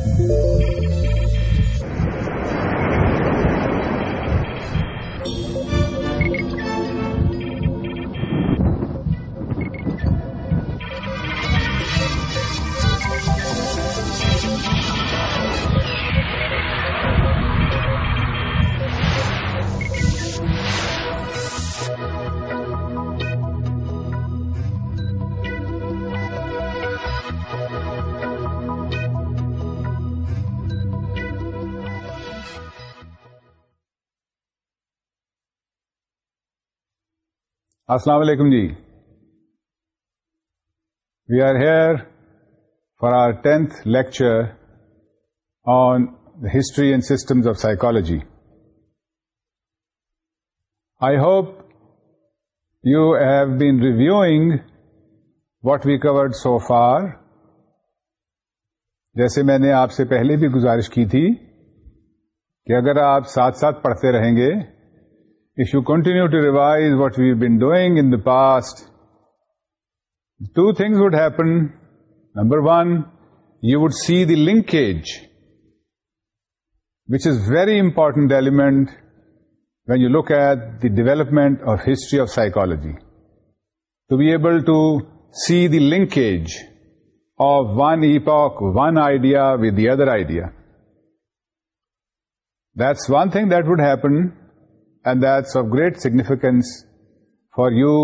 Thank you. السلام علیکم جی we are here for our tenth lecture on the history and systems of psychology I hope you have been reviewing what we covered so far جیسے میں نے آپ سے پہلے بھی گزارش کی تھی کہ اگر آپ ساتھ ساتھ پڑھتے رہیں گے If you continue to revise what we've been doing in the past, two things would happen. Number one, you would see the linkage, which is very important element when you look at the development of history of psychology. To be able to see the linkage of one epoch, one idea with the other idea. That's one thing that would happen and that's of great significance for you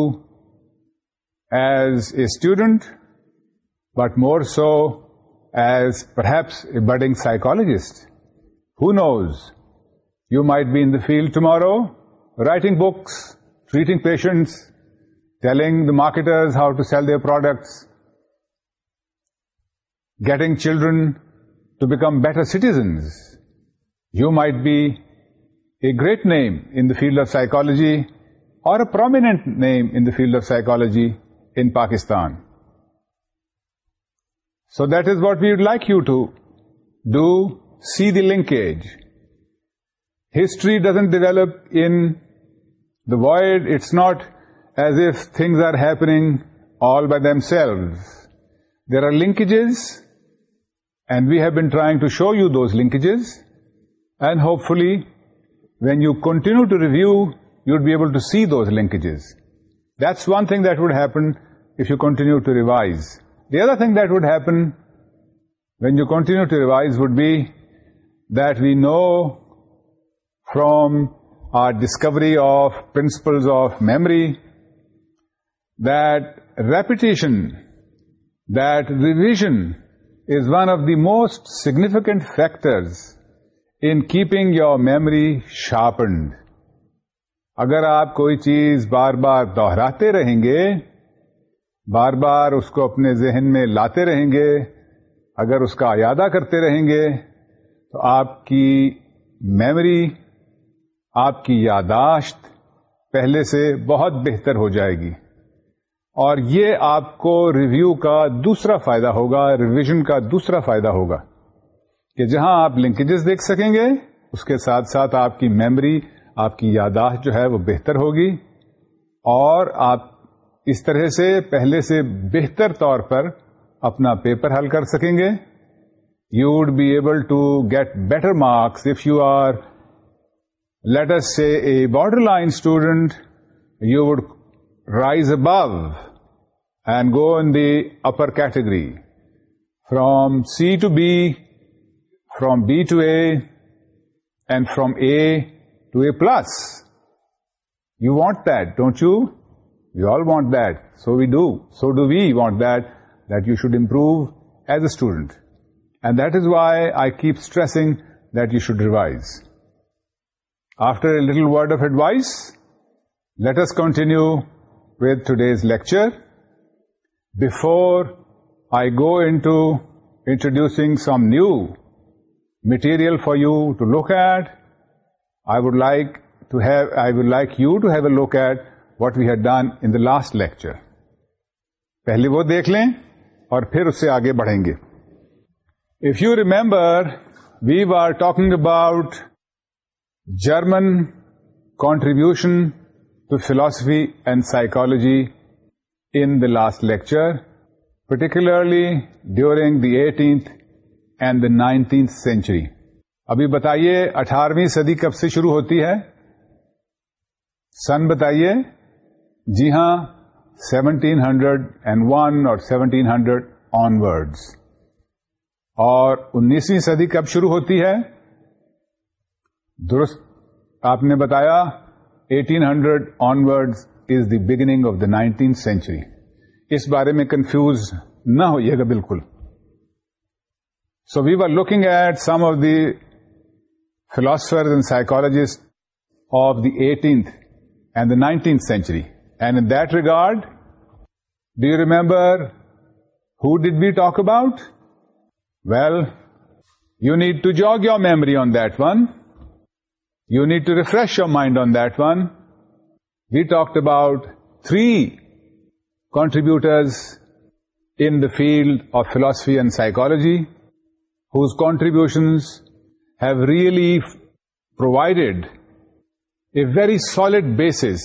as a student, but more so as perhaps a budding psychologist. Who knows? You might be in the field tomorrow, writing books, treating patients, telling the marketers how to sell their products, getting children to become better citizens. You might be a great name in the field of psychology or a prominent name in the field of psychology in Pakistan. So that is what we would like you to do, see the linkage. History doesn't develop in the void. It's not as if things are happening all by themselves. There are linkages, and we have been trying to show you those linkages, and hopefully when you continue to review, you'd be able to see those linkages. That's one thing that would happen if you continue to revise. The other thing that would happen when you continue to revise would be that we know from our discovery of principles of memory that repetition, that revision is one of the most significant factors in keeping your memory sharpened اگر آپ کوئی چیز بار بار دہراتے رہیں گے بار بار اس کو اپنے ذہن میں لاتے رہیں گے اگر اس کا ارادہ کرتے رہیں گے تو آپ کی میمری آپ کی یاداشت پہلے سے بہت بہتر ہو جائے گی اور یہ آپ کو ریویو کا دوسرا فائدہ ہوگا ریویژن کا دوسرا فائدہ ہوگا کہ جہاں آپ لنکیجز دیکھ سکیں گے اس کے ساتھ ساتھ آپ کی میمری آپ کی یاداشت جو ہے وہ بہتر ہوگی اور آپ اس طرح سے پہلے سے بہتر طور پر اپنا پیپر حل کر سکیں گے you would be able to get better marks if you are later سے a border line student you would rise above and go in the upper category from C to B from B to A, and from A to A plus. You want that, don't you? We all want that. So we do. So do we want that you should improve as a student. And that is why I keep stressing that you should revise. After a little word of advice, let us continue with today's lecture. Before I go into introducing some new material for you to look at I would like to have I would like you to have a look at what we have done in last lecture پہلے وہ دیکھ لیں اور پھر اس سے آگے بڑھیں گے if you remember we were talking about German contribution to philosophy and psychology in the last lecture particularly during the eighteenth and the nineteenth century ابھی بتائیے اٹھارہویں صدی کب سے شروع ہوتی ہے سن بتائیے جی ہاں سیونٹین ہنڈریڈ اینڈ ون اور سیونٹین ہنڈریڈ آن ورڈز اور انیسویں صدی کب شروع ہوتی ہے درست آپ نے بتایا eighteen hundred onwards is the beginning of the nineteenth century اس بارے میں کنفیوز نہ ہوئیے گا بالکل So we were looking at some of the philosophers and psychologists of the 18th and the 19th century. And in that regard, do you remember who did we talk about? Well, you need to jog your memory on that one. You need to refresh your mind on that one. We talked about three contributors in the field of philosophy and psychology whose contributions have really provided a very solid basis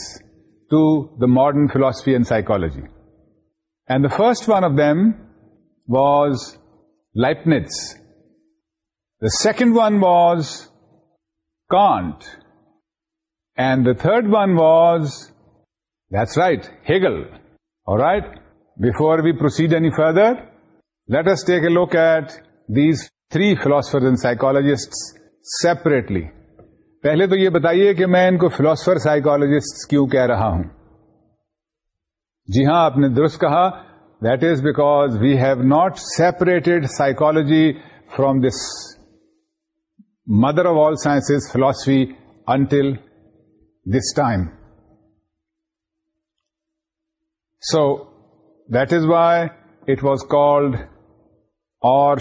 to the modern philosophy and psychology. And the first one of them was Leibniz. The second one was Kant. And the third one was, that's right, Hegel. All right? Before we proceed any further, let us take a look at these three philosopher and psychologist separately پہلے تو یہ بتائیے کہ میں ان کو philosopher سائیکولوج کیوں کہہ رہا ہوں جی ہاں آپ نے درست کہا that is because we have not separated psychology from this mother of all science philosophy until this time so that is why it was called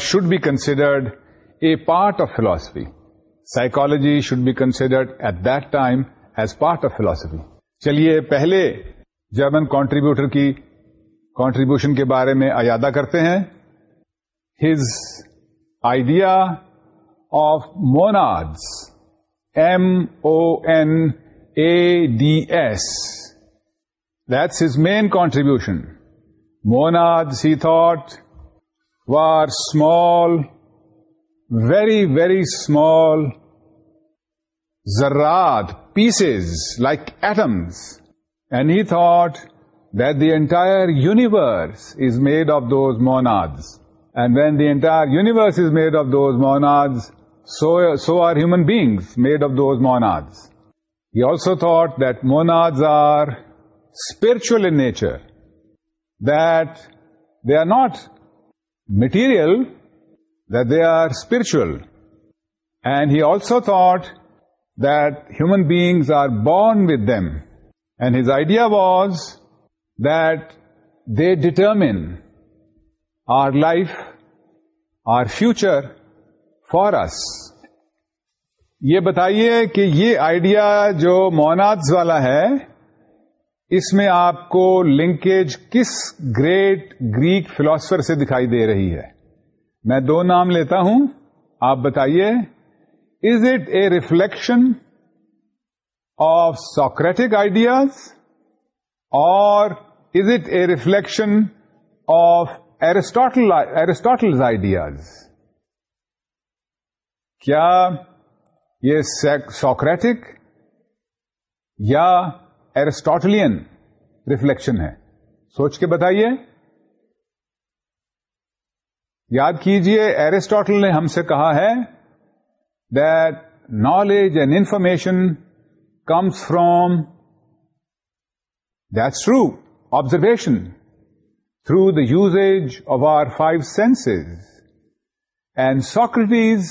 should be considered a part of philosophy psychology should be considered at that time as part of philosophy چلیے پہلے German contributor کی contribution کے بارے میں ایادہ کرتے ہیں his idea of monad M O N A D S that's his main contribution monad he thought were small, very, very small zarrat, pieces like atoms. And he thought that the entire universe is made of those monads. And when the entire universe is made of those monads, so are human beings made of those monads. He also thought that monads are spiritual in nature, that they are not material that they are spiritual and he also thought that human beings are born with them and his idea was that they determine our life our future for us یہ بتائیے کہ یہ idea جو monads والا ہے اس میں آپ کو لنکیج کس گریٹ گریک فلاسفر سے دکھائی دے رہی ہے میں دو نام لیتا ہوں آپ بتائیے is it a reflection of Socratic ideas اور is it a reflection of Aristotle Aristotle's ideas کیا یہ سوکریٹک یا ایرسٹوٹلین ریفلیکشن ہے سوچ کے بتائیے یاد کیجیے ایرسٹوٹل نے ہم سے کہا ہے that knowledge and information comes from that's true observation through the usage of our five sense and Socrates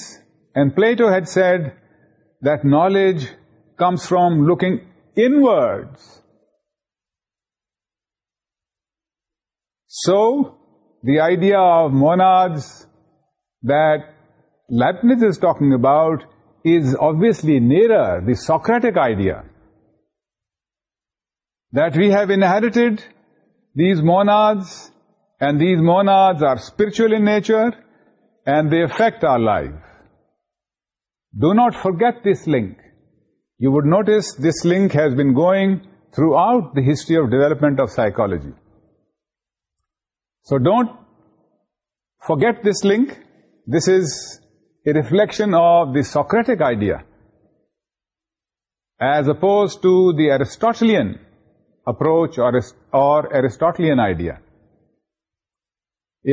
and Plato had said that knowledge comes from looking inwards. So, the idea of monads that Leibniz is talking about is obviously nearer the Socratic idea, that we have inherited these monads, and these monads are spiritual in nature, and they affect our life. Do not forget this link. You would notice this link has been going throughout history history of development of So so don't this link. This link this is a reflection of the Socratic idea as oppose to the or, or approach اور idea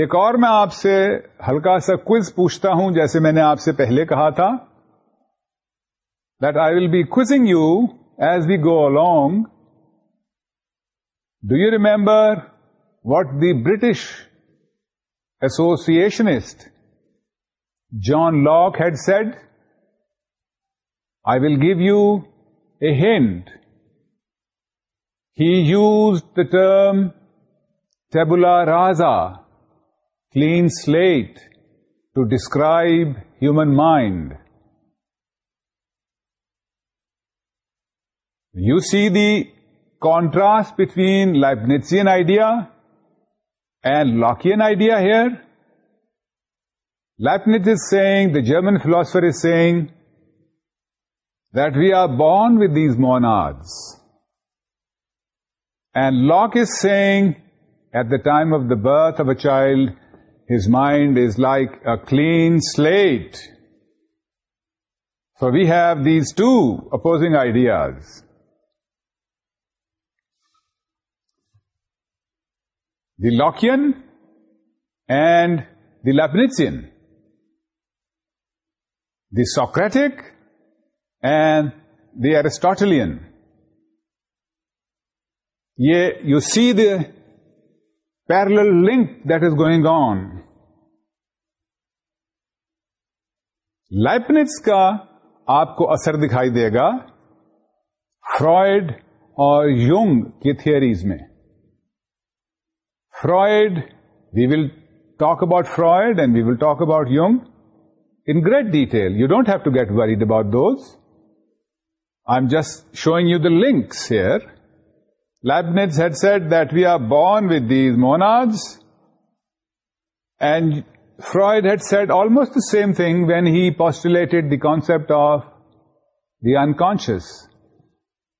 ایک اور میں آپ سے ہلکا سا quiz پوچھتا ہوں جیسے میں نے آپ سے پہلے کہا تھا that I will be quizzing you as we go along. Do you remember what the British associationist John Locke had said? I will give you a hint. He used the term tabula rasa, clean slate, to describe human mind. You see the contrast between Leibnizian idea and Lockean idea here. Leibniz is saying, the German philosopher is saying, that we are born with these monads. And Locke is saying, at the time of the birth of a child, his mind is like a clean slate. So we have these two opposing ideas. Lockean and the Leibnizian, the Socratic and the Aristotelian. یہ you see the parallel link that is going on Leibniz کا آپ کو اثر دکھائی دے گا Freud اور Jung کی تھیئریز میں Freud, we will talk about Freud and we will talk about Jung in great detail. You don't have to get worried about those. I'm just showing you the links here. Leibniz had said that we are born with these monads, and Freud had said almost the same thing when he postulated the concept of the unconscious.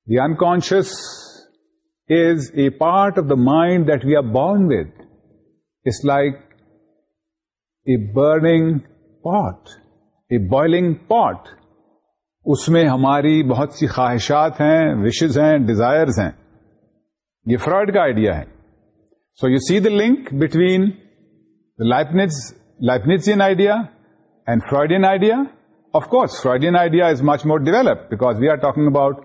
The unconscious is a part of the mind that we are born with. It's like a burning pot, a boiling pot. اس میں ہماری بہت سی خواہشات ہیں wishes ہیں desires ہیں یہ Freud کا آئیڈیا ہے so you see the link between بٹوینس idea and Freudian idea of course Freudian idea is much more develop because we are talking about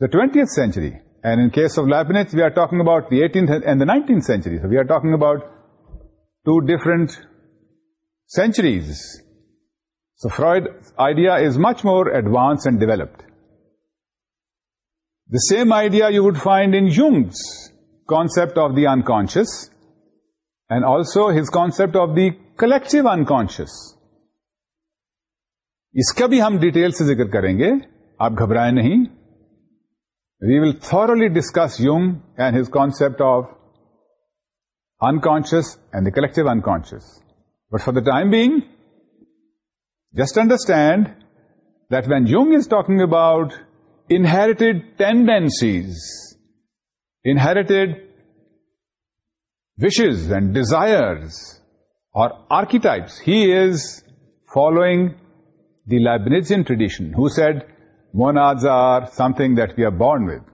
the twenty centuries of Leibniz we are talking about the eighteen and nineteen centuries we are talk about two different centuries Freud idea is much more advance and developed the same idea you would find in یوم concept of the in conscious and also his concept of the collective unconscious اس کا بھی ہم detail سے ذکر کریں گے آپ گھبرائیں نہیں We will thoroughly discuss Jung and his concept of unconscious and the collective unconscious. But for the time being, just understand that when Jung is talking about inherited tendencies, inherited wishes and desires or archetypes, he is following the Leibnizian tradition, who said one آز are some Thar بورنڈ with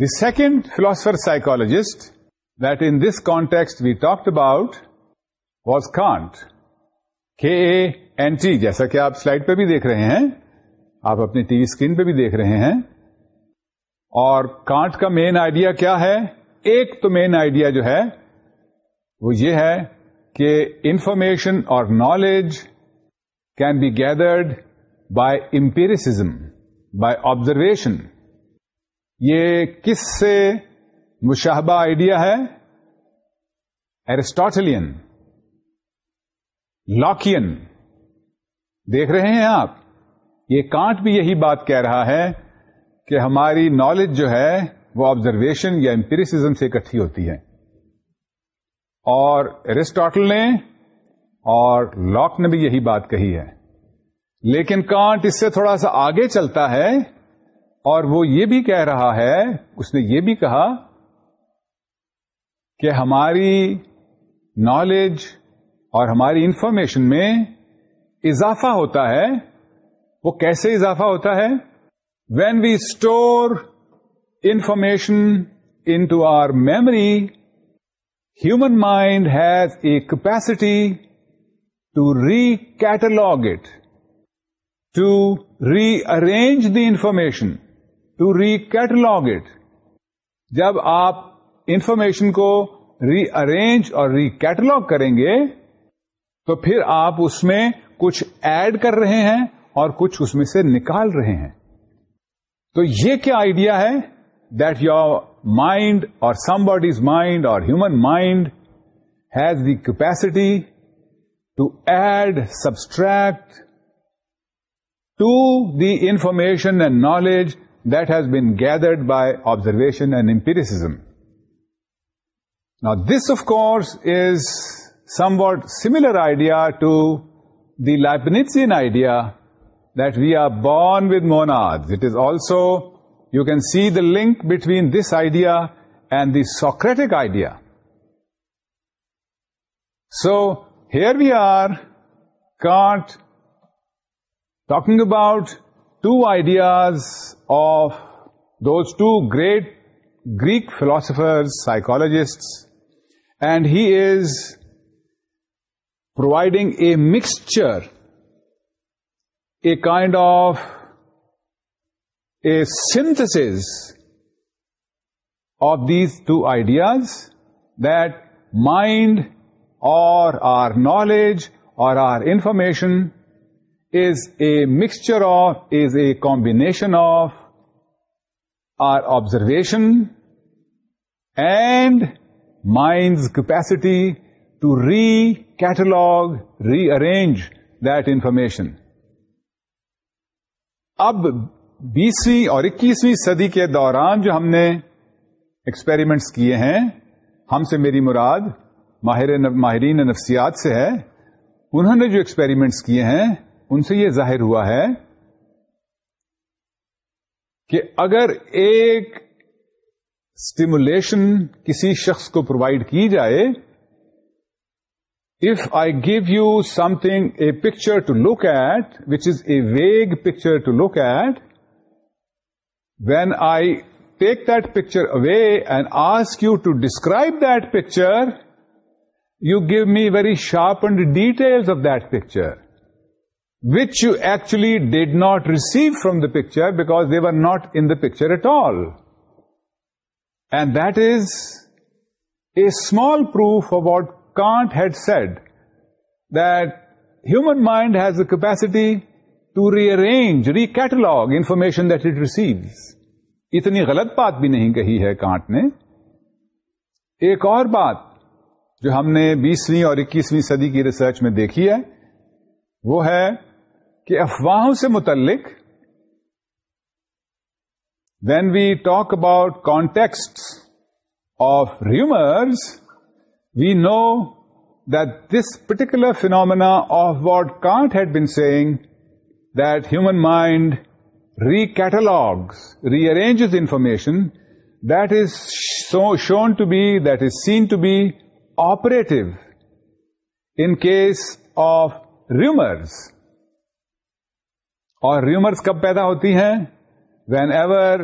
the second philosopher psychologist that in this context we talked about was Kant K A N T جیسا کہ آپ slide پہ بھی دیکھ رہے ہیں آپ اپنی ٹی وی اسکرین پہ بھی دیکھ رہے ہیں اور کانٹ کا مین آئیڈیا کیا ہے ایک تو مین آئیڈیا جو ہے وہ یہ ہے کہ انفارمیشن اور knowledge can be gathered by empiricism by observation یہ کس سے مشاہبہ آئیڈیا ہے ایرسٹوٹلین لاکین دیکھ رہے ہیں آپ یہ کانٹ بھی یہی بات کہہ رہا ہے کہ ہماری نالج جو ہے وہ آبزرویشن یا امپیریسم سے اکٹھی ہوتی ہے اور ایرسٹاٹل نے اور لاک نے بھی یہی بات کہی ہے لیکن کانٹ اس سے تھوڑا سا آگے چلتا ہے اور وہ یہ بھی کہہ رہا ہے اس نے یہ بھی کہا کہ ہماری نالج اور ہماری انفارمیشن میں اضافہ ہوتا ہے وہ کیسے اضافہ ہوتا ہے when we store information into our memory human mind has a capacity to recatalogue it to rearrange the information to recatalogue it جب آپ انفارمیشن کو ری ارینج اور ریکیٹلگ کریں گے تو پھر آپ اس میں کچھ ایڈ کر رہے ہیں اور کچھ اس میں سے نکال رہے ہیں تو یہ کیا آئیڈیا ہے دیٹ یور مائنڈ اور سم باڈیز مائنڈ اور human mind has the capacity to add subtract to the information and knowledge that has been gathered by observation and empiricism. Now, this, of course, is somewhat similar idea to the Leibnizian idea that we are born with monads. It is also, you can see the link between this idea and the Socratic idea. So, here we are, Kant talking about two ideas of those two great Greek philosophers, psychologists, and he is providing a mixture, a kind of a synthesis of these two ideas, that mind or our knowledge or our information mixture of is a combination of our observation and mind capacity to recatalogue rearrange that information اب بیسویں اور اکیسویں صدی کے دوران جو ہم نے ایکسپیریمنٹس کیے ہیں ہم سے میری مراد ماہر ماہرین نفسیات سے ہے انہوں نے جو ایکسپیریمنٹس کیے ہیں ان سے یہ ظاہر ہوا ہے کہ اگر ایک اسٹیمولیشن کسی شخص کو پرووائڈ کی جائے if I give you something a picture to look at which is a vague picture to look at when I take that picture away and ask you to describe that picture you give me very sharp and detail of that picture which you actually did not receive from the picture because they are not in the picture at all and that is a small proof about Kant had said دومن mind has a capacity to rearrange recatalogue information that it receives. اتنی غلط بات بھی نہیں کہی ہے can't نے ایک اور بات جو ہم نے بیسویں اور اکیسویں صدی کی ریسرچ میں دیکھی ہے وہ ہے افواہوں سے متعلق when we talk about context of rumours we know this particular phenomena of what can't had been سیگ that human mind recatalogues re arrange information that is shown to be that is seen to be operative in case of rumours اور rumours کب پیدا ہوتی ہیں whenever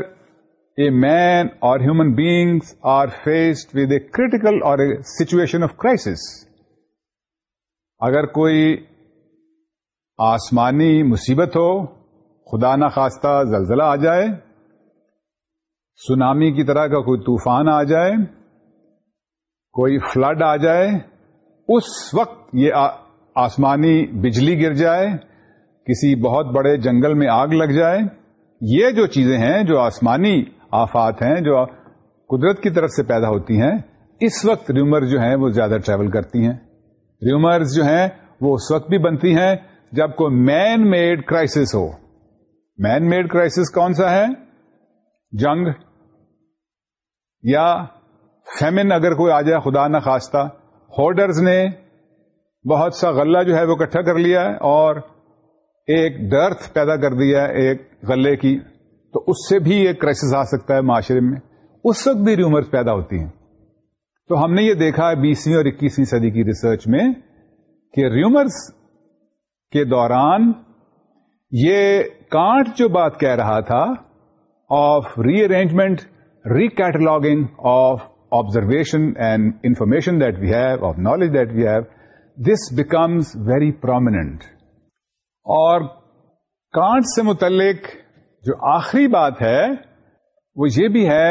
a man or human beings are faced with a critical or situation of crisis اگر کوئی آسمانی مصیبت ہو خدا نخواستہ زلزلہ آ جائے سونامی کی طرح کا کوئی طوفان آ جائے کوئی فلڈ آ جائے اس وقت یہ آسمانی بجلی گر جائے کسی بہت بڑے جنگل میں آگ لگ جائے یہ جو چیزیں ہیں جو آسمانی آفات ہیں جو قدرت کی طرف سے پیدا ہوتی ہیں اس وقت ریومر جو ہیں وہ زیادہ ٹریول کرتی ہیں ریومرز جو ہیں وہ اس وقت بھی بنتی ہیں جب کوئی مین میڈ کرائسس ہو مین میڈ کرائسس کون سا ہے جنگ یا فیمن اگر کوئی آ جائے خدا نخواستہ ہوڈرز نے بہت سا غلہ جو ہے وہ اکٹھا کر لیا ہے اور ایک ڈرتھ پیدا کر دیا ایک غلے کی تو اس سے بھی ایک کرائس آ سکتا ہے معاشرے میں اس وقت بھی ریومرز پیدا ہوتی ہیں تو ہم نے یہ دیکھا ہے بیسویں اور اکیسویں صدی کی ریسرچ میں کہ ریومرس کے دوران یہ کانٹ جو بات کہہ رہا تھا of re arrangement re cataloguing of observation and information that we have of knowledge that we have this becomes very prominent اور کانٹ سے متعلق جو آخری بات ہے وہ یہ بھی ہے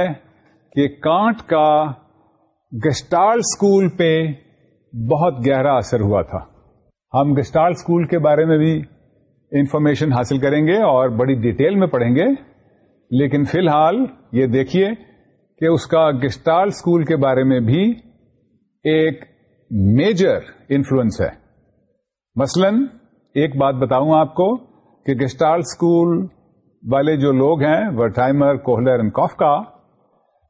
کہ کانٹ کا گسٹال اسکول پہ بہت گہرا اثر ہوا تھا ہم گسٹال اسکول کے بارے میں بھی انفارمیشن حاصل کریں گے اور بڑی ڈیٹیل میں پڑھیں گے لیکن فی الحال یہ دیکھیے کہ اس کا گسٹال اسکول کے بارے میں بھی ایک میجر انفلوئنس ہے مثلاً ایک بات بتاؤں آپ کو کہ گسٹال اسکول والے جو لوگ ہیں Wertheimer Kohler and Koffka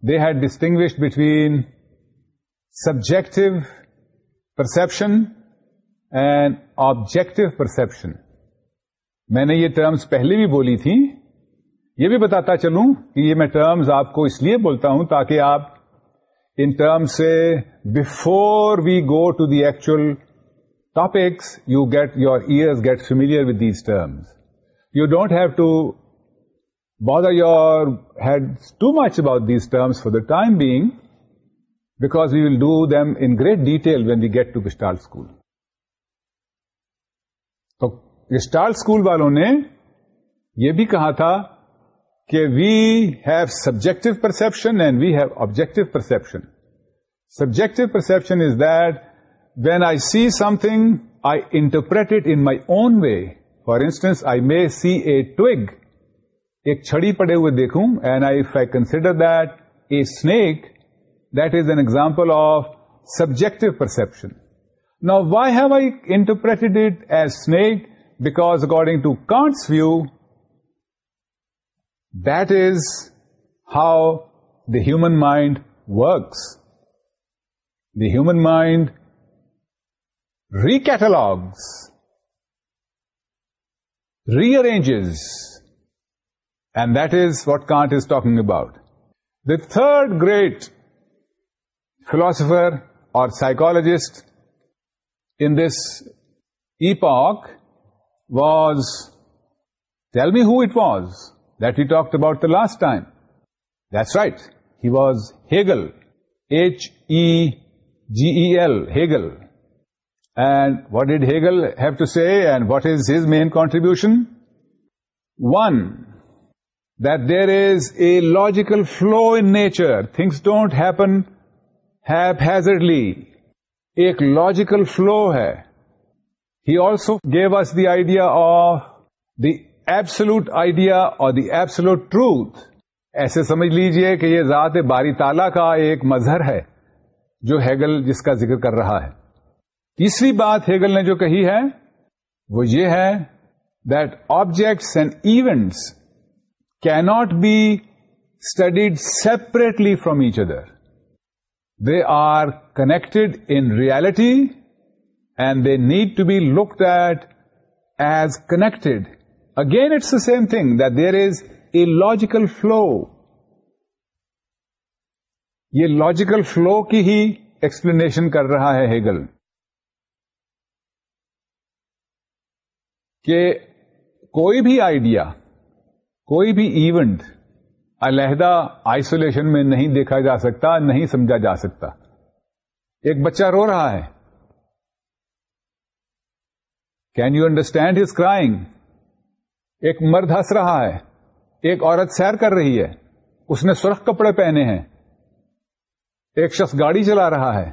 they had distinguished between subjective perception and objective perception میں نے یہ ٹرمز پہلے بھی بولی تھی یہ بھی بتاتا چلوں کہ یہ میں ٹرمز آپ کو اس لیے بولتا ہوں تاکہ آپ ان ٹرم سے before we go to the actual topics you get your ear get similar you don't have to bother your head too much about these term for the time being back you will do them in great detail when we get to Gestalt school تو Gestalt school والوں نے یہ بھی کہا تھا کہ we have subject perception and we have objective perception subject perception is that when I see something interpret in my own way for instance I may see a twig ایک چھڑی پڑے ہوئے دیکھوں and I I consider that a snake that is an example of subjective perception نا why have I interpreted it as snake because according to Kant's view that is how the human mind works the human mind recatalogues, rearranges, and that is what Kant is talking about. The third great philosopher or psychologist in this epoch was, tell me who it was that we talked about the last time. That's right, he was Hegel, H-E-G-E-L, Hegel. And what did Hegel have to C and what is his main contribution one that there is a logical flow in nature things don't happen haphazardly ایک logical flow ہے he also gave us the idea of the absolute idea or the absolute truth ایسے سمجھ لیجیے کہ یہ ذات باری تالا کا ایک مظہر ہے جو ہیگل جس کا ذکر کر رہا ہے تیسری بات ہیگل نے جو کہی ہے وہ یہ ہے that objects and events cannot be studied separately from each other. They are connected in reality and they need to be looked at as connected. Again, it's the same thing that there is a logical flow. یہ logical flow کی ہی explanation کر رہا ہے Hegel. کہ کوئی بھی idea کوئی بھی ایونٹ علیحدہ آئسولیشن میں نہیں دیکھا جا سکتا نہیں سمجھا جا سکتا ایک بچہ رو رہا ہے can you understand his crying ایک مرد ہنس رہا ہے ایک عورت سیر کر رہی ہے اس نے سرخ کپڑے پہنے ہیں ایک شخص گاڑی چلا رہا ہے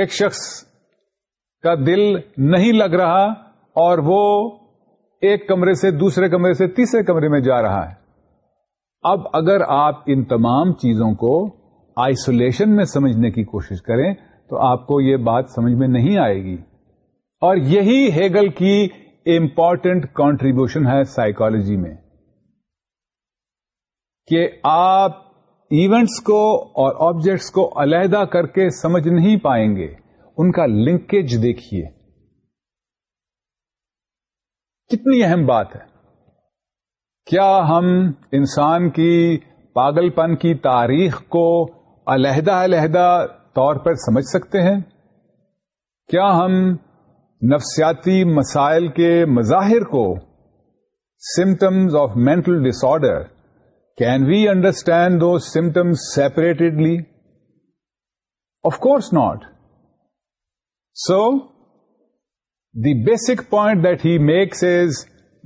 ایک شخص کا دل نہیں لگ رہا اور وہ ایک کمرے سے دوسرے کمرے سے تیسرے کمرے میں جا رہا ہے اب اگر آپ ان تمام چیزوں کو آئسولیشن میں سمجھنے کی کوشش کریں تو آپ کو یہ بات سمجھ میں نہیں آئے گی اور یہی ہیگل کی امپورٹنٹ کانٹریبیوشن ہے سائیکالوجی میں کہ آپ ایونٹس کو اور آبجیکٹس کو علیحدہ کر کے سمجھ نہیں پائیں گے ان کا لنکیج دیکھیے کتنی اہم بات ہے کیا ہم انسان کی پاگل پن کی تاریخ کو علیحدہ علیحدہ طور پر سمجھ سکتے ہیں کیا ہم نفسیاتی مسائل کے مظاہر کو symptoms of mental disorder can we understand do symptoms separately of course not so the basic point that he makes is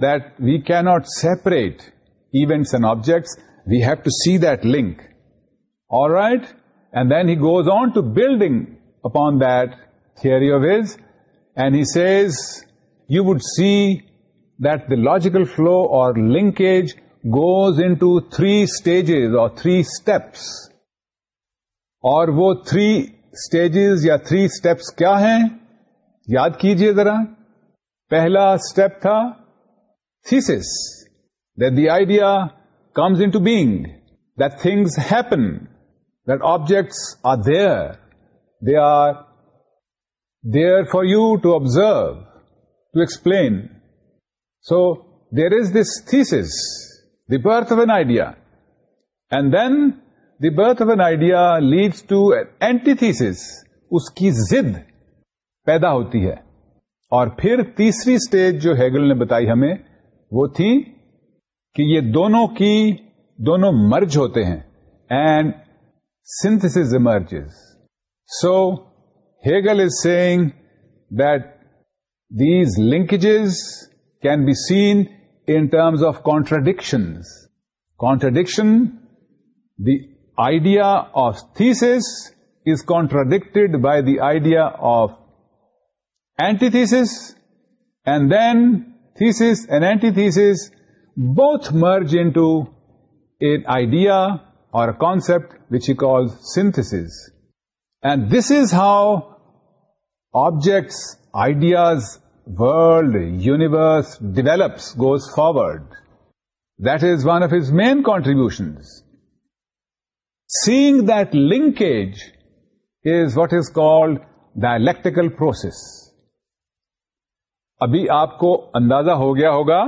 that we can not separate events and objects we have to see دنکلائٹ and then he goes on to building upon theory of his and he says you would see دیکھ flow or linkage goes into three stage or three steps اور وہ three stages یا three steps کیا ہیں یاد کیجئے ذرا پہلا اسٹیپ تھا thesis the idea comes into being things happen that objects are there they are there for you to observe to explain so there is this thesis the birth of an idea and then the birth of an idea leads to antithesis اس کی زد پیدا ہوتی ہے اور پھر تیسری stage جو ہیگل نے بتائی ہمیں وہ تھی کہ یہ دونوں کی دونوں مرج ہوتے ہیں and synthesis merge so Hegel is saying that these linkages can be seen in terms of contradiction contradiction the idea of thesis is contradicted by the idea of antithesis, and then thesis and antithesis both merge into an idea or a concept which he calls synthesis. And this is how objects, ideas, world, universe develops, goes forward. That is one of his main contributions. Seeing that linkage is what is called dialectical process. ابھی آپ کو اندازہ ہو گیا ہوگا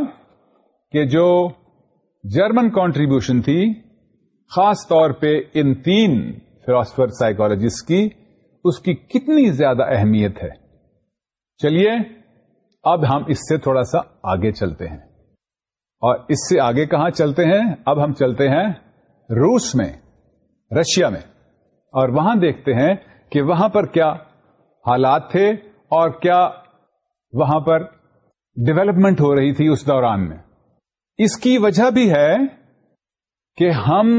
کہ جو German contribution تھی خاص طور پہ ان تین فلاسفر سائیکالوجسٹ کی اس کی کتنی زیادہ اہمیت ہے چلیے اب ہم اس سے تھوڑا سا آگے چلتے ہیں اور اس سے آگے کہاں چلتے ہیں اب ہم چلتے ہیں روس میں رشیا میں اور وہاں دیکھتے ہیں کہ وہاں پر کیا حالات تھے اور کیا وہاں پر ڈیولپمنٹ ہو رہی تھی اس دوران میں اس کی وجہ بھی ہے کہ ہم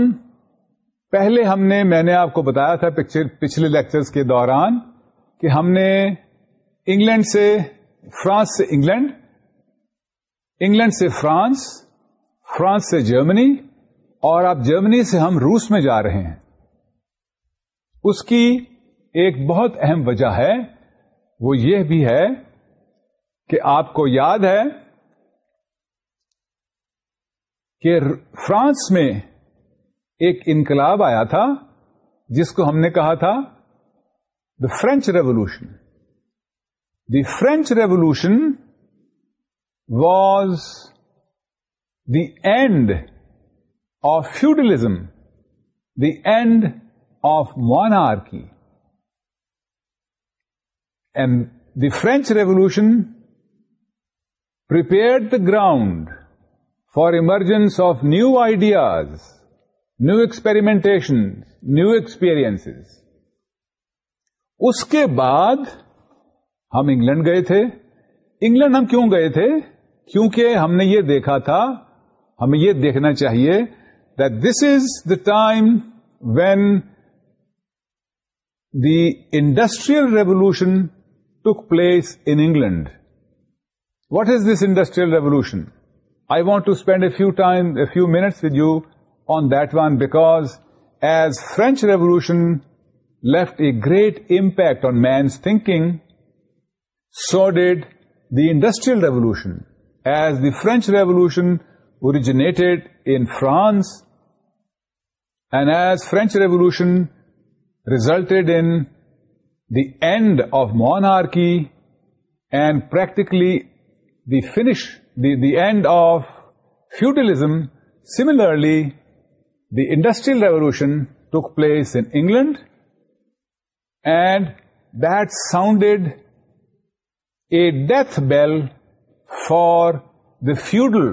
پہلے ہم نے میں نے آپ کو بتایا تھا پچھلے لیکچر کے دوران کہ ہم نے انگلینڈ سے فرانس سے انگلینڈ انگلینڈ سے فرانس فرانس سے جرمنی اور آپ جرمنی سے ہم روس میں جا رہے ہیں اس کی ایک بہت اہم وجہ ہے وہ یہ بھی ہے کہ آپ کو یاد ہے کہ فرانس میں ایک انقلاب آیا تھا جس کو ہم نے کہا تھا the French revolution the French revolution was the end of feudalism the end of monarchy are کی فرینچ ریولیوشن پر ground for emergence of new ideas new experiment new experience اس کے بعد ہم انگلینڈ گئے تھے انگلینڈ ہم کیوں گئے تھے کیونکہ ہم نے یہ دیکھا تھا ہمیں یہ دیکھنا چاہیے this is the time when the industrial revolution took place England What is this industrial revolution? I want to spend a few minutes with you on that one, because as French Revolution left a great impact on man's thinking, so did the Industrial Revolution. As the French Revolution originated in France, and as French Revolution resulted in the end of monarchy and practically the end of of feudalism similarly the industrial took took place England and that sounded a death bell for the feudal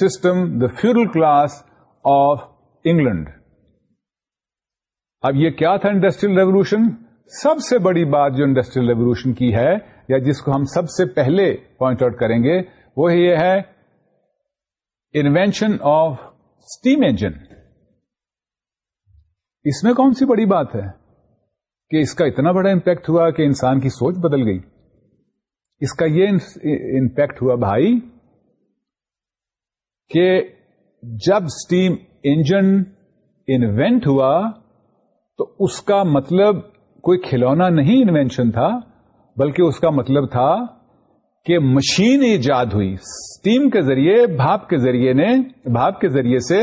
system the feudal class of England اب یہ کیا تھا industrial revolution سب سے بڑی بات جو industrial revolution کی ہے یا جس کو ہم سب سے پہلے پوائنٹ آؤٹ کریں گے وہ یہ ہے انوینشن آف اسٹیم انجن اس میں کون سی بڑی بات ہے کہ اس کا اتنا بڑا امپیکٹ ہوا کہ انسان کی سوچ بدل گئی اس کا یہ امپیکٹ ہوا بھائی کہ جب اسٹیم انجن انوینٹ ہوا تو اس کا مطلب کوئی کھلونا نہیں انوینشن تھا بلکہ اس کا مطلب تھا کہ مشین ایجاد ہوئی کے ذریعے بھاپ بھاپ کے کے ذریعے ذریعے نے سے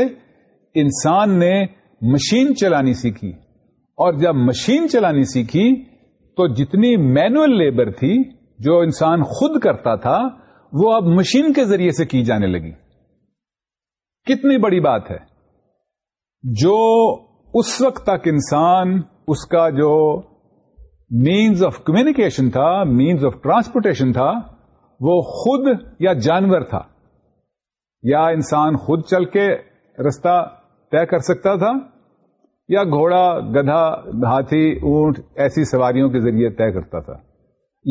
انسان نے مشین چلانی سیکھی اور جب مشین چلانی سیکھی تو جتنی مینوئل لیبر تھی جو انسان خود کرتا تھا وہ اب مشین کے ذریعے سے کی جانے لگی کتنی بڑی بات ہے جو اس وقت تک انسان اس کا جو مینس آف کمیونیکیشن تھا مینس آف ٹرانسپورٹیشن تھا وہ خود یا جانور تھا یا انسان خود چل کے رستہ طے کر سکتا تھا یا گھوڑا گدھا ہاتھی اونٹ ایسی سواریوں کے ذریعے طے کرتا تھا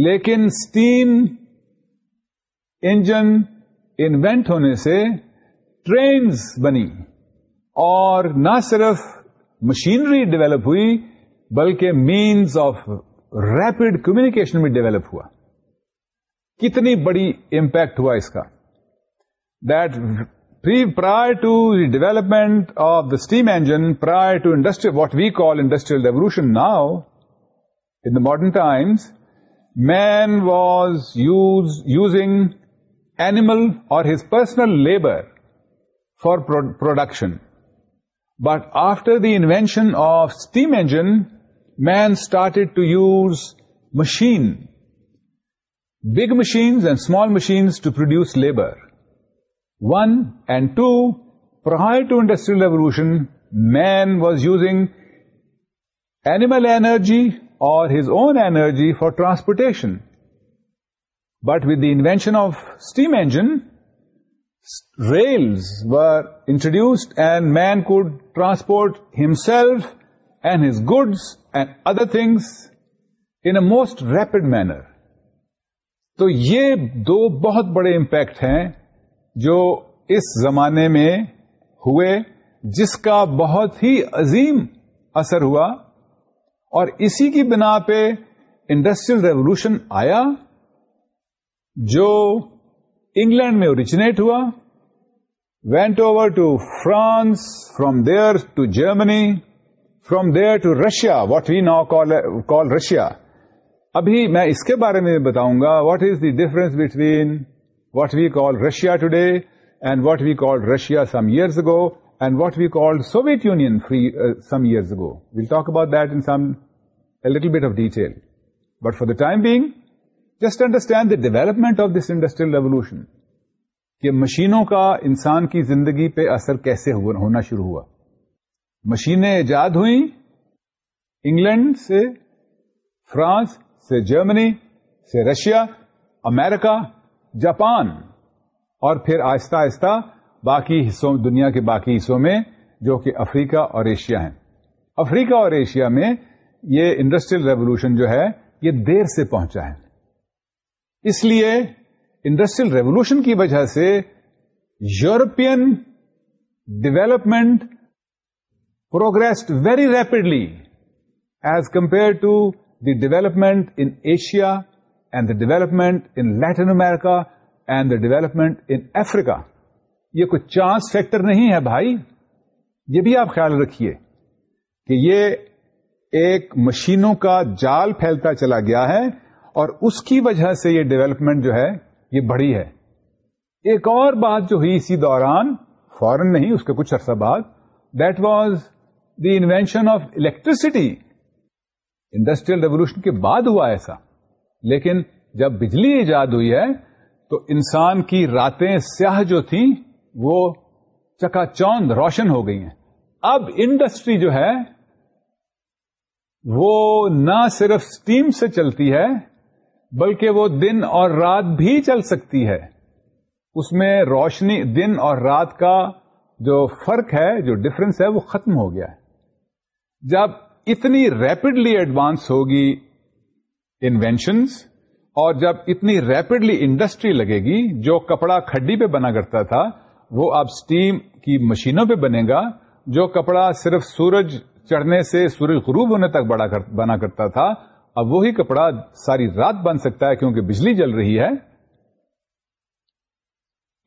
لیکن سٹیم انجن انوینٹ ہونے سے ٹرینز بنی اور نہ صرف مشینری ڈیولپ ہوئی بلکہ مینز آف ریپڈ کمیونیکیشن بھی ڈیولپ ہوا کتنی بڑی امپیکٹ ہوا اس کا that prior to the development of the steam engine prior to industry what we call industrial revolution now in the modern times man was use using animal اور his personal labour for production but after the invention of steam engine man started to use machine, big machines and small machines to produce labor. 1 and 2, prior to Industrial Revolution, man was using animal energy or his own energy for transportation. But with the invention of steam engine, rails were introduced and man could transport himself and his goods and other things in a most rapid manner تو یہ دو بہت بڑے impact ہیں جو اس زمانے میں ہوئے جس کا بہت ہی عظیم اثر ہوا اور اسی کی بنا پہ انڈسٹریل ریولوشن آیا جو انگلینڈ میں اوریجنیٹ ہوا went over to France from there to Germany from there to Russia what we now call Russia ابھی میں اس کے بارے میں بتاؤں گا what is the difference between what we call Russia today and what we call Russia some years ago and what we call Soviet Union some years ago we'll talk about that in some little bit of detail but for the time being just understand the development of this industrial revolution کہ مشینوں کا انسان کی زندگی پہ اثر کیسے ہونا شروع ہوا مشینیں ایجاد ہوئیں انگلینڈ سے فرانس سے جرمنی سے رشیا امیرکا جاپان اور پھر آہستہ آہستہ باقی حصوں دنیا کے باقی حصوں میں جو کہ افریقہ اور ایشیا ہیں افریقہ اور ایشیا میں یہ انڈسٹریل ریولوشن جو ہے یہ دیر سے پہنچا ہے اس لیے انڈسٹریل ریولوشن کی وجہ سے European development progressed very rapidly as compare to the development in Asia and the development in Latin America and the development in افریقہ یہ کوئی چانس فیکٹر نہیں ہے بھائی یہ بھی آپ خیال رکھیے کہ یہ ایک مشینوں کا جال پھیلتا چلا گیا ہے اور اس کی وجہ سے یہ ڈیولپمنٹ جو ہے یہ بڑی ہے ایک اور بات جو ہوئی اسی دوران فورن نہیں اس کے کچھ عرصہ بعد that was the invention of electricity industrial revolution کے بعد ہوا ایسا لیکن جب بجلی ایجاد ہوئی ہے تو انسان کی راتیں سیاہ جو تھی وہ چکا چوند روشن ہو گئی ہیں اب انڈسٹری جو ہے وہ نہ صرف سٹیم سے چلتی ہے بلکہ وہ دن اور رات بھی چل سکتی ہے اس میں روشنی دن اور رات کا جو فرق ہے جو ڈفرنس ہے وہ ختم ہو گیا ہے جب اتنی ریپڈلی ایڈوانس ہوگی انوینشنس اور جب اتنی ریپڈلی انڈسٹری لگے گی جو کپڑا کھڈی پہ بنا کرتا تھا وہ اب سٹیم کی مشینوں پہ بنے گا جو کپڑا صرف سورج چڑھنے سے سورج غروب ہونے تک بڑا بنا کرتا تھا اب وہی کپڑا ساری رات بن سکتا ہے کیونکہ بجلی جل رہی ہے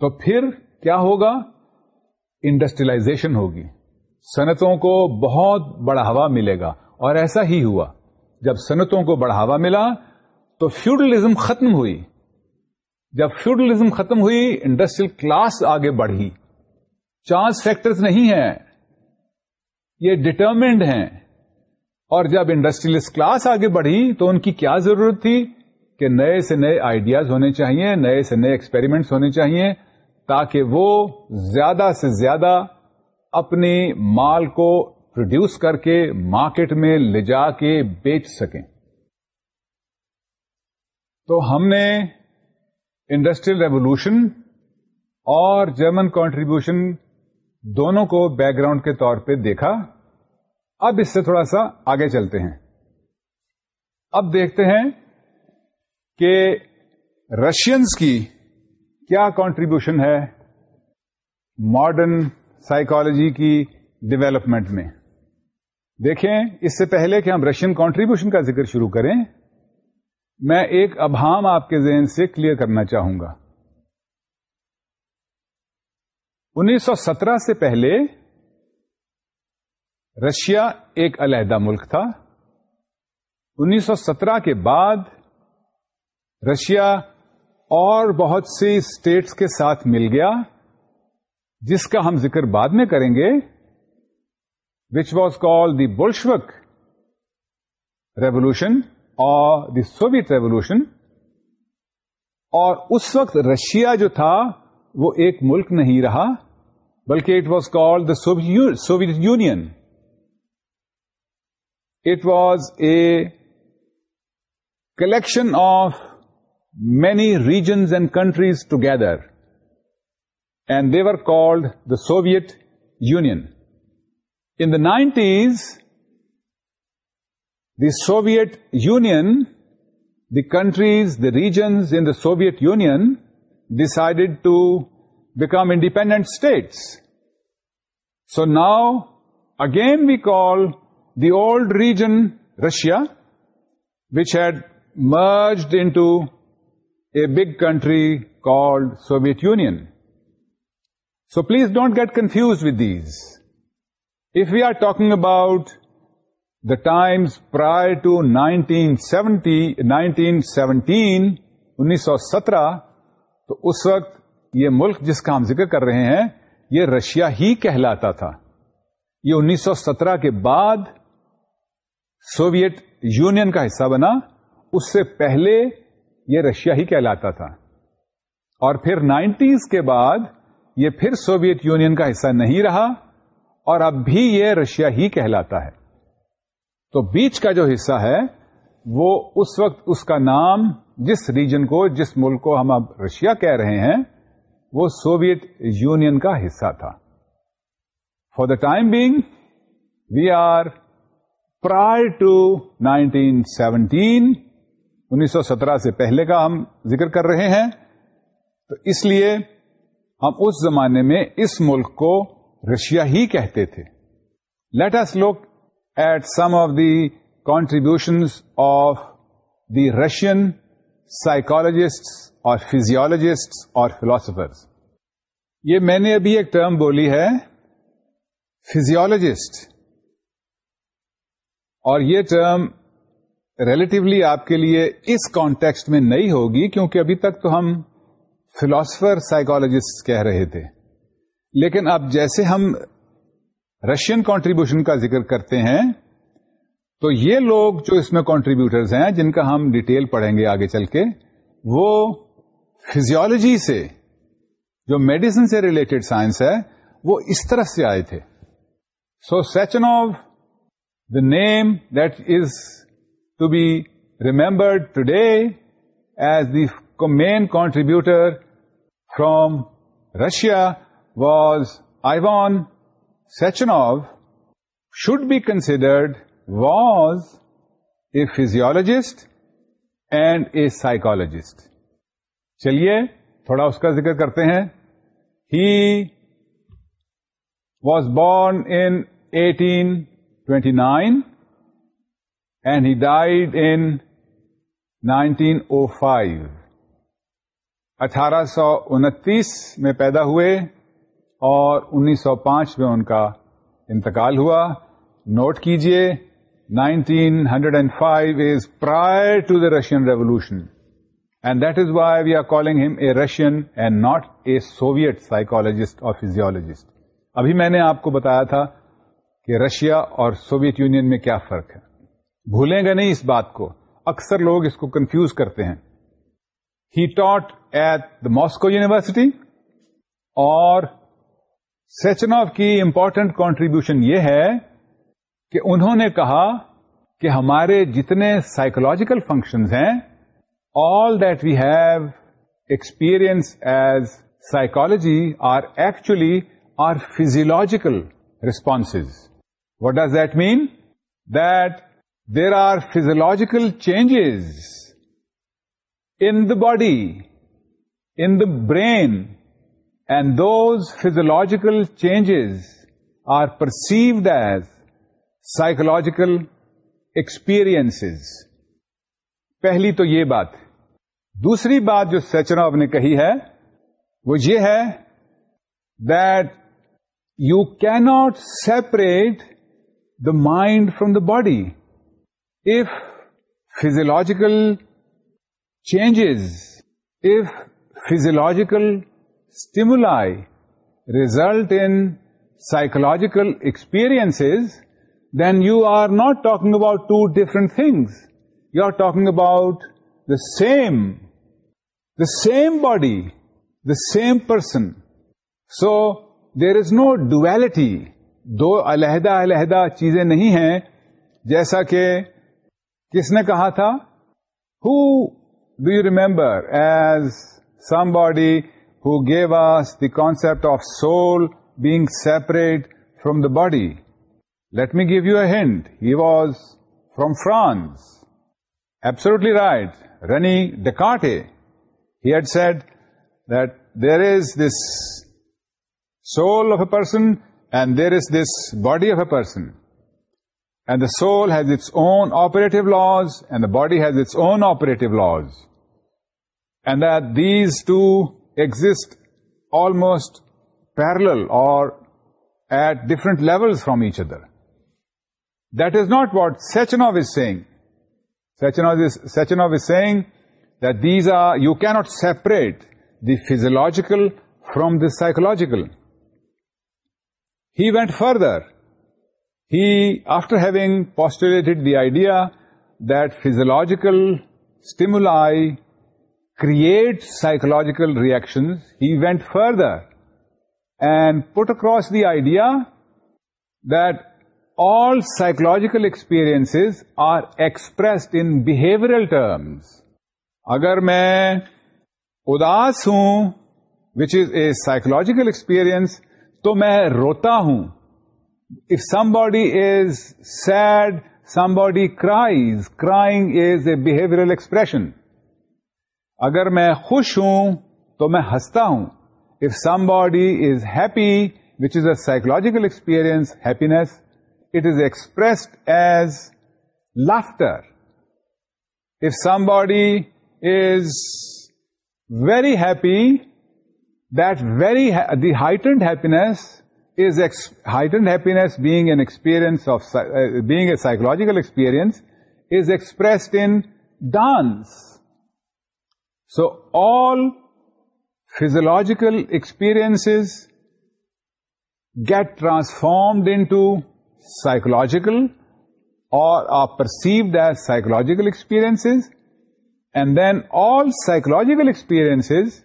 تو پھر کیا ہوگا انڈسٹریلائزیشن ہوگی صنعتوں کو بہت بڑھاوا ملے گا اور ایسا ہی ہوا جب صنعتوں کو بڑھاوا ملا تو فیوڈلزم ختم ہوئی جب فیوڈلزم ختم ہوئی انڈسٹریل کلاس آگے بڑھی چانس فیکٹر نہیں ہیں یہ ڈٹرمنڈ ہیں اور جب انڈسٹریلس کلاس آگے بڑھی تو ان کی کیا ضرورت تھی کہ نئے سے نئے آئیڈیاز ہونے چاہیے نئے سے نئے ایکسپیریمنٹس ہونے چاہیے تاکہ وہ زیادہ سے زیادہ اپنے مال کو پروڈیوس کر کے مارکیٹ میں لے جا کے بیچ سکیں تو ہم نے انڈسٹریل ریولوشن اور جرمن کانٹریبیوشن دونوں کو بیک گراؤنڈ کے طور پہ دیکھا اب اس سے تھوڑا سا آگے چلتے ہیں اب دیکھتے ہیں کہ رشینس کی کیا کانٹریبیوشن ہے ماڈرن سائیکالوجی کی ڈیولپمنٹ میں دیکھیں اس سے پہلے کہ ہم رشین کانٹریبیوشن کا ذکر شروع کریں میں ایک ابہام آپ کے ذہن سے کلیئر کرنا چاہوں گا انیس سو سترہ سے پہلے رشیا ایک علیحدہ ملک تھا انیس سو سترہ کے بعد رشیا اور بہت سی اسٹیٹس کے ساتھ مل گیا جس کا ہم ذکر بعد میں کریں گے which was call the Bolshevik revolution اور دی سوویت ریولیوشن اور اس وقت رشیا جو تھا وہ ایک ملک نہیں رہا بلکہ it was call the Soviet Union it was a collection of many regions and countries together and they were called the Soviet Union. In the 90s, the Soviet Union, the countries, the regions in the Soviet Union decided to become independent states. So now, again we call the old region Russia, which had merged into a big country called Soviet Union. So please don't get confuse with these If we are talking about the times prior to nineteen seventy nineteen انیس سو سترہ تو اس وقت یہ ملک جس کا ہم ذکر کر رہے ہیں یہ رشیا ہی کہلاتا تھا یہ انیس سو سترہ کے بعد سوویت یونین کا حصہ بنا اس سے پہلے یہ رشیا ہی کہلاتا تھا اور پھر نائنٹیز کے بعد یہ پھر سوویت یونین کا حصہ نہیں رہا اور اب بھی یہ رشیا ہی کہلاتا ہے تو بیچ کا جو حصہ ہے وہ اس وقت اس کا نام جس ریجن کو جس ملک کو ہم اب رشیا کہہ رہے ہیں وہ سوویت یونین کا حصہ تھا for the time being we are prior to nineteen seventeen انیس سو سترہ سے پہلے کا ہم ذکر کر رہے ہیں تو اس لیے ہم اس زمانے میں اس ملک کو رشیا ہی کہتے تھے let us look at some of the contribution of the Russian psychologist اور فیزیولوجسٹ اور فلاسفرز یہ میں نے ابھی ایک ٹرم بولی ہے فیزیولوجسٹ اور یہ ٹرم ریلیٹولی آپ کے لیے اس کانٹیکسٹ میں نہیں ہوگی کیونکہ ابھی تک تو ہم فلاسفر سائیکولوجسٹ کہہ رہے تھے لیکن اب جیسے ہم رشین کانٹریبیوشن کا ذکر کرتے ہیں تو یہ لوگ جو اس میں کانٹریبیوٹرز ہیں جن کا ہم ڈیٹیل پڑھیں گے آگے چل کے وہ فزیولوجی سے جو میڈیسن سے ریلیٹڈ سائنس ہے وہ اس طرح سے آئے تھے so سیچن of the name that is to be remembered today as the main contributor from Russia was Ivan Sechenov should be considered was a physiologist and a psychologist چلیے تھوڑا اس کا ذکر کرتے ہیں he was born eighteen twenty nine and he died in nineteen o five اٹھارہ سو انتیس میں پیدا ہوئے اور انیس سو پانچ میں ان کا انتقال ہوا نوٹ کیجئے nineteen hundred and five is prior to the Russian revolution and that is why we are calling him a Russian and not a Soviet psychologist اور فیزیولوجسٹ ابھی میں نے آپ کو بتایا تھا کہ رشیا اور سوویت یونین میں کیا فرق ہے بھولیں گے نہیں اس بات کو اکثر لوگ اس کو کنفیوز کرتے ہیں ہی taught at the Moscow university اور سیچنوف کی امپورٹنٹ کانٹریبیوشن یہ ہے کہ انہوں نے کہا کہ ہمارے جتنے سائیکولوجیکل فنکشنز ہیں all that we have experience as psychology are actually are physiological response what does that mean that there are physiological changes in the body, in the brain, and those physiological changes are perceived as psychological experiences. پہلی تو یہ بات دوسری بات جو سیچنوف نے کہی ہے وہ یہ ہے that you can't separate the mind from the body if physiological changes if physiological stimuli result in psychological experiences, then you are not talking about two different things. You are talking about the same, the same body, the same person. So, there is no duality. دو علیحدہ علیحدہ چیزیں نہیں ہیں جیسا کہ کس نے کہا تھا who Do you remember, as somebody who gave us the concept of soul being separate from the body? Let me give you a hint. He was from France. Absolutely right. René Descartes. He had said that there is this soul of a person and there is this body of a person. And the soul has its own operative laws and the body has its own operative laws and that these two exist almost parallel or at different levels from each other. That is not what Sechenov is saying. Sechenov is saying that these are, you cannot separate the physiological from the psychological. He went further. He, after having postulated the idea that physiological stimuli create psychological reactions he went further and put across the idea that all psychological experiences are expressed in behavioral terms. اگر میں اداس ہوں وچ is a psychological experience تو میں روتا ہوں if somebody is sad somebody cries crying is a behavioural expression اگر میں خوش ہوں تو میں ہنستا ہوں if somebody is happy which is a psychological experience happy it is expressed as laughter if somebody is very happy that very the height and happiness height and happiness being an experience of bag a psychological experience is expressed in dance So all physiological experiences get transformed into psychological or are perceived as psychological experiences, and then all psychological experiences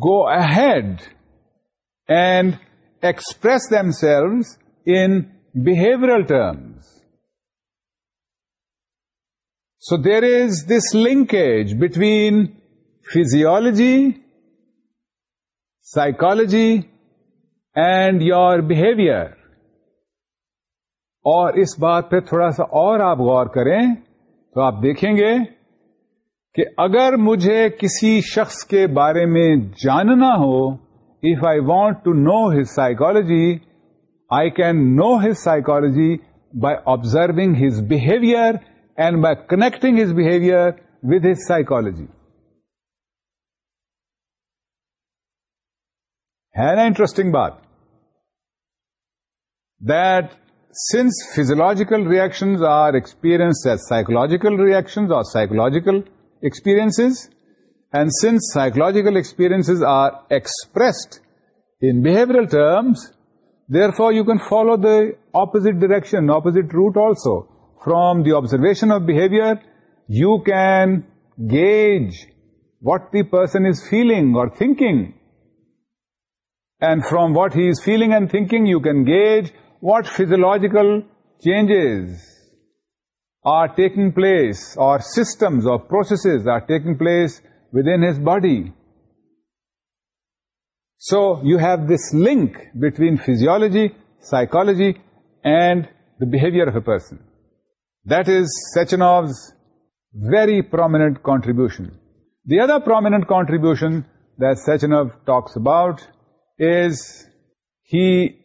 go ahead and express themselves in behavioral terms. So there is this linkage between physiology psychology and your behaviour اور اس بات پہ تھوڑا سا اور آپ غور کریں تو آپ دیکھیں گے کہ اگر مجھے کسی شخص کے بارے میں جاننا ہو if I want to know his psychology I can know his psychology by observing his behaviour and by connecting his behavior with his psychology. है ना इंटरेस्टिंग बात that since physiological reactions are experienced as psychological reactions or psychological experiences, and since psychological experiences are expressed in behavioral terms, therefore you can follow the opposite direction, opposite route also. From the observation of behavior, you can gauge what the person is feeling or thinking. And from what he is feeling and thinking, you can gauge what physiological changes are taking place, or systems or processes are taking place within his body. So you have this link between physiology, psychology, and the behavior of a person. That is Sechenov's very prominent contribution. The other prominent contribution that Sechenov talks about is he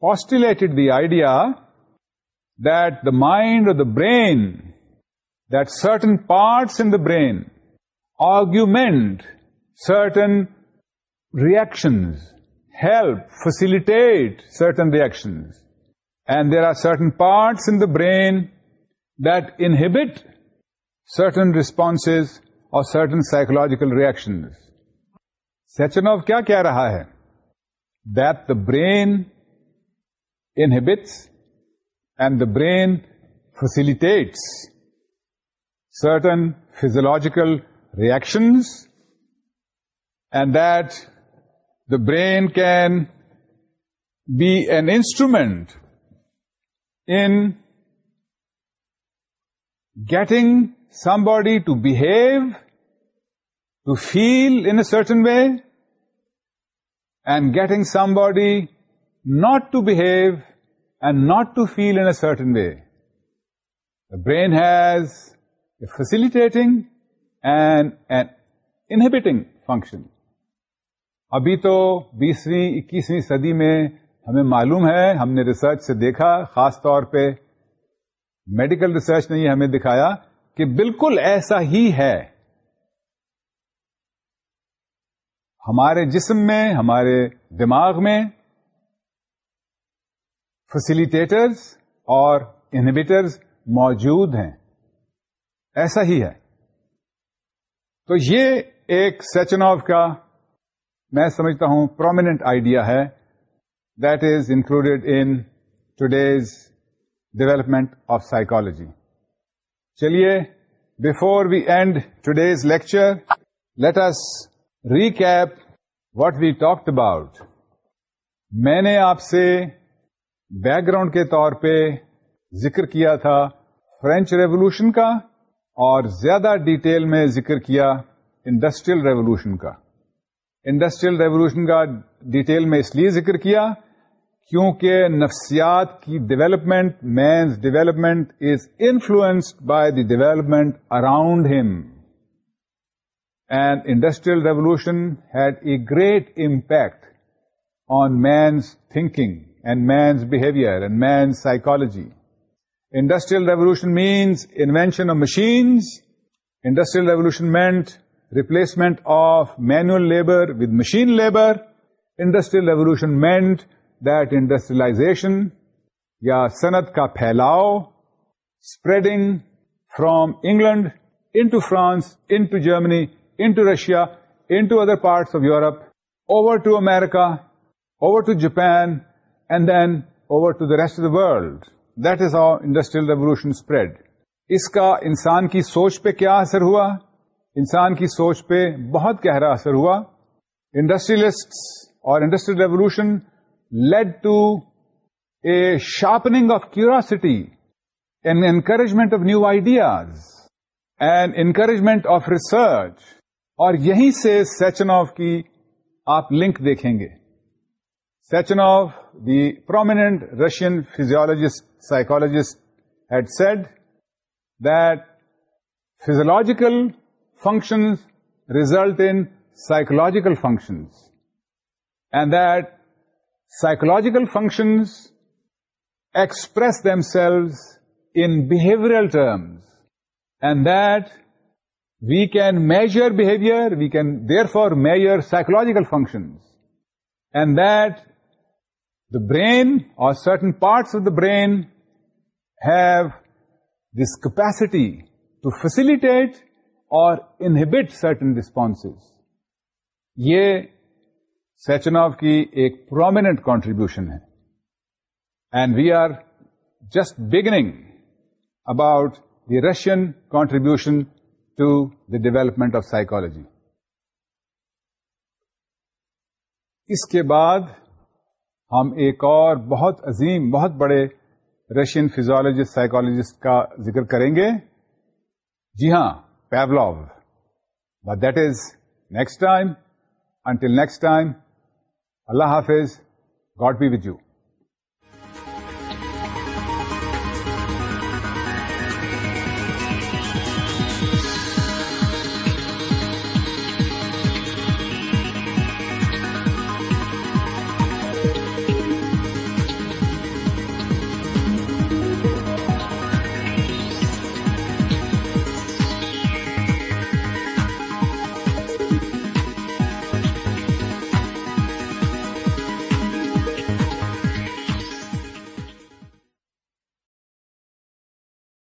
postulated the idea that the mind or the brain, that certain parts in the brain augment certain reactions, help, facilitate certain reactions. And there are certain parts in the brain but certain response اور certain psychological reaction Sechenov کیا رہا ہے that the brain inhibits and the brain facilitates certain physiological reactions and the brain can be an instrument in getting somebody to behave to feel in a certain way and getting somebody not to behave and not to feel in a certain way brain has facilitating and a inhibiting function ابھی تو بیسویں اکیسویں صدی میں ہمیں معلوم ہے ہم نے ریسرچ سے دیکھا خاص طور پہ میڈیکل ریسرچ نے یہ ہمیں دکھایا کہ بالکل ایسا ہی ہے ہمارے جسم میں ہمارے دماغ میں فسلٹیٹرس اور انہیبیٹرز موجود ہیں ایسا ہی ہے تو یہ ایک سیچن آف کا میں سمجھتا ہوں پرومیننٹ آئیڈیا ہے that is included in today's development of psychology چلیے before we end today's lecture let us recap what we talked about میں نے آپ سے بیک گراؤنڈ کے طور پہ ذکر کیا تھا فرینچ ریولیوشن کا اور زیادہ ڈیٹیل میں ذکر کیا انڈسٹریل ریولیوشن کا انڈسٹریل ریولیوشن کا ڈیٹیل میں اس لیے ذکر کیا کیونکہ نفسیات کی development means development is influenced by the development around ہم and industrial revolution had a great impact on man's thinking and man's behaviour and man's psychology industrial revolution means invention of machines industrial revolution meant replacement of manual labour with machine labour industrial revolution meant یا صنعت کا پھیلاؤ spreading England England France, into Germany into Russia, into other parts of Europe over to America over to Japan, and then over to the rest of the world that is how industrial revolution spread اس کا انسان کی سوچ پہ کیا اثر ہوا انسان کی سوچ پہ بہت گہرا اثر ہوا انڈسٹریلسٹ اور industrial revolution led to a sharpening of curiosity and encouragement of new ideas and encouragement of research اور یہیں سے سیچن آف کی آپ لنک دیکھیں گے Sechenov the prominent Russian physiologist psychologist had said that physiological functions result in psychological functions and that Psychological functions express themselves in behavioral terms, and that we can measure behavior, we can therefore measure psychological functions, and that the brain or certain parts of the brain have this capacity to facilitate or inhibit certain responses. Ye Sechenov کی ایک prominent contribution ہے and we are just beginning about the Russian contribution to the development of psychology اس کے بعد ہم ایک اور بہت عظیم بہت بڑے رشین فیزولوجسٹ سائیکالوجسٹ کا ذکر کریں گے جی ہاں Pavlov but that is next time until next time اللہ حافظ گاڈ بی پی یو